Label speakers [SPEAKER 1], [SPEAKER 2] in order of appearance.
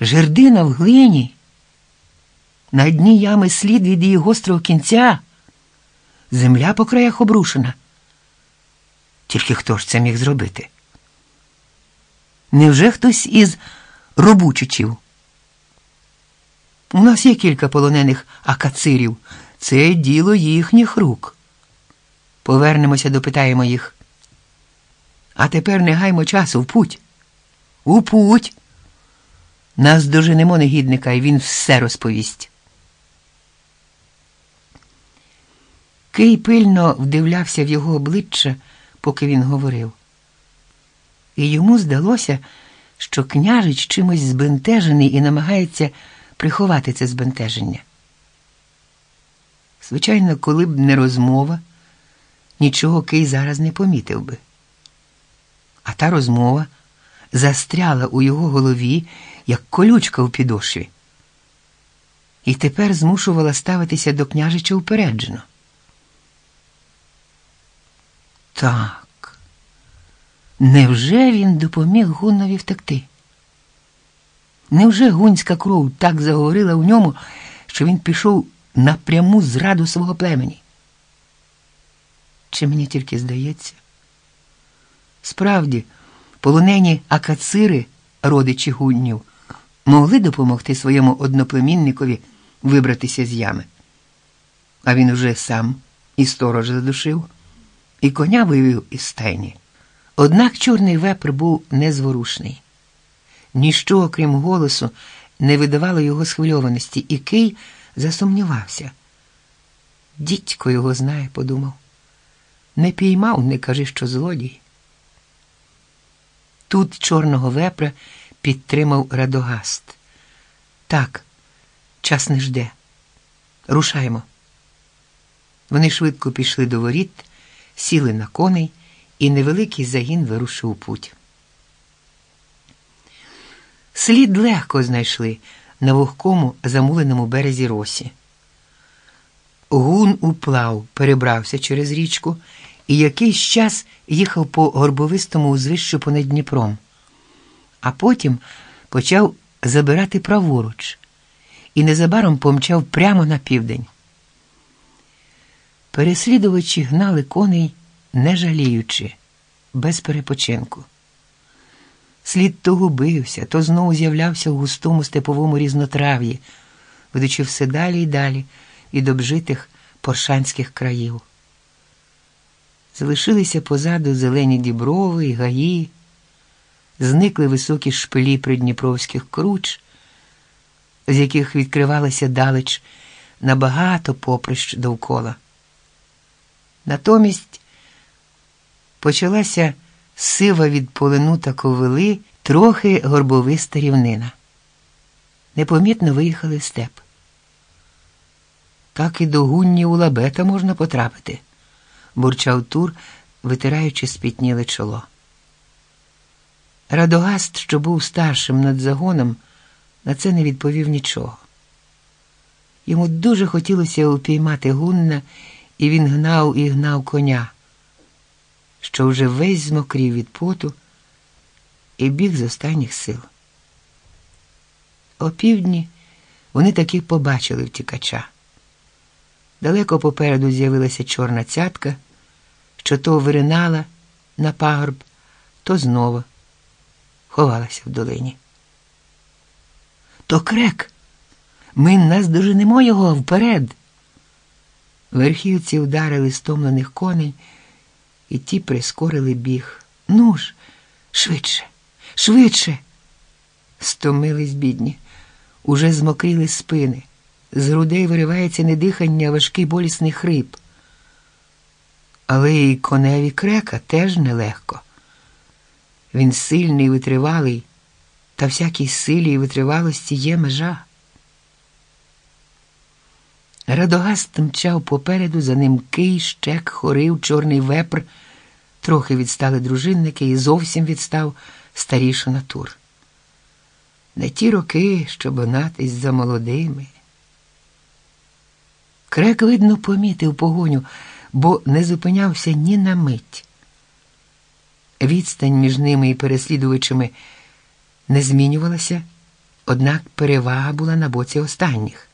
[SPEAKER 1] Жердина в глині. На дні ями слід від її гострого кінця. Земля по краях обрушена. Тільки хто ж це міг зробити? Невже хтось із робучичів? У нас є кілька полонених акацирів. Це діло їхніх рук. Повернемося, допитаємо їх. А тепер не гаймо часу в путь. У путь. Нас доженемо негідника, і він все розповість. Кий пильно вдивлявся в його обличчя, поки він говорив. І йому здалося, що княжич чимось збентежений і намагається приховати це збентеження. Звичайно, коли б не розмова, нічого Кий зараз не помітив би. А та розмова застряла у його голові, як колючка у підошві, і тепер змушувала ставитися до княжича упереджено. Так, невже він допоміг Гуннові втекти? Невже гунська кров так заговорила в ньому, що він пішов на пряму зраду свого племені? Чи мені тільки здається? Справді, полонені акацири, родичі гуннів, могли допомогти своєму одноплемінникові вибратися з ями. А він уже сам і сторож задушив, і коня вивів із стайні. Однак чорний вепр був незворушний. Ніщо, окрім голосу, не видавало його схвильованості, і Кий засумнівався. Дідько його знає, подумав. Не піймав, не кажи, що злодій. Тут чорного вепра підтримав Радогаст. Так, час не жде. Рушаємо. Вони швидко пішли до воріт, сіли на коней, і невеликий загін вирушив у путь. Слід легко знайшли на вогкому замуленому березі росі. Гун уплав, перебрався через річку і якийсь час їхав по горбовистому узвищу понад Дніпром, а потім почав забирати праворуч і незабаром помчав прямо на південь. Переслідувачі гнали коней, не жаліючи, без перепочинку. Слід то губився, то знову з'являвся в густому степовому різнотрав'ї, ведучи все далі й далі від обжитих поршанських країв. Залишилися позаду зелені діброви і гаї, зникли високі шпилі придніпровських круч, з яких відкривалася далеч набагато поприщ довкола. Натомість почалася сива від полину та ковили трохи горбовиста рівнина. Непомітно виїхали в степ. Так і до гунні у лабета можна потрапити, бурчав Тур, витираючи спітніле чоло. Радогаст, що був старшим над загоном, на це не відповів нічого. Йому дуже хотілося упіймати гунна, і він гнав і гнав коня що вже весь змокрів від поту і біг з останніх сил. О півдні вони таки побачили втікача. Далеко попереду з'явилася чорна цятка, що то виринала на пагорб, то знову ховалася в долині. То крек, ми наздоженемо його вперед. Верхівці вдарили стомлених коней і ті прискорили біг. Ну ж, швидше, швидше. Стомились бідні, уже змокріли спини. З грудей виривається не дихання, важкий болісний хрип. Але і коневі крека теж нелегко. Він сильний витривалий, та всякій силі і витривалості є межа. Радогаст мчав попереду, за ним кий, щек, хорив, чорний вепр. Трохи відстали дружинники і зовсім відстав старіша натур. Не ті роки, щоб онатись за молодими. Крек, видно, помітив погоню, бо не зупинявся ні на мить. Відстань між ними і переслідувачами не змінювалася, Однак перевага була на боці останніх.